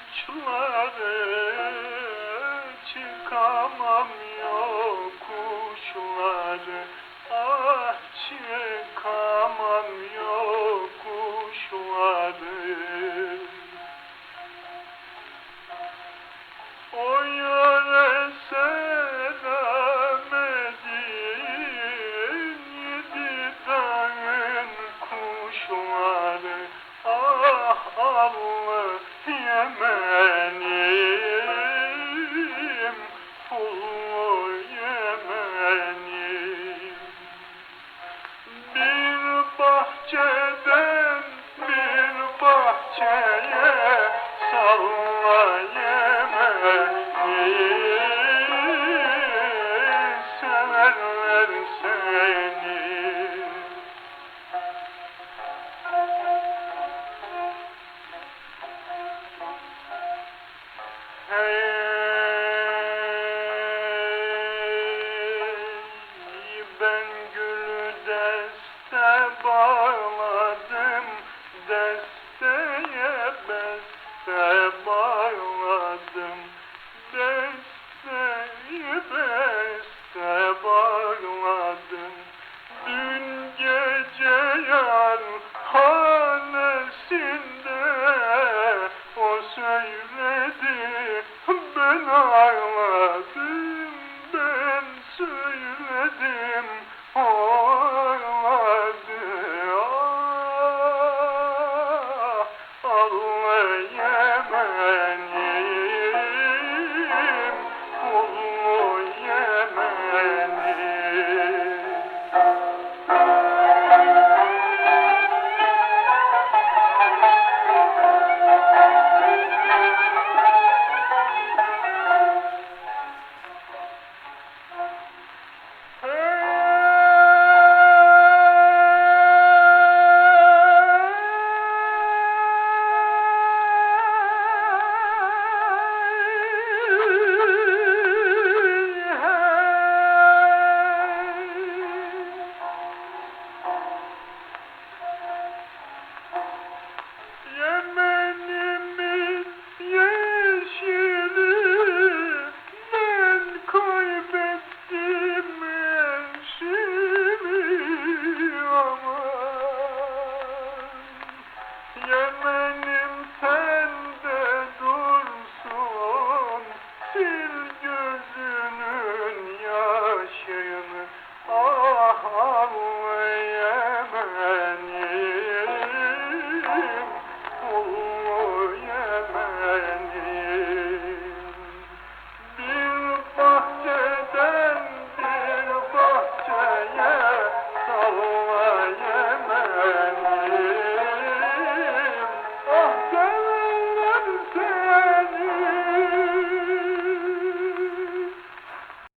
Uçları çıkamam yokuşları Ah çıkamam yokuşları. O yöre selamedin Yedi dağın kuşları Ah Allah yeme. Ben gülü deste bağladım Ben ağladım, ben söyledim, ağladı. Ah, ağlayamayın. الله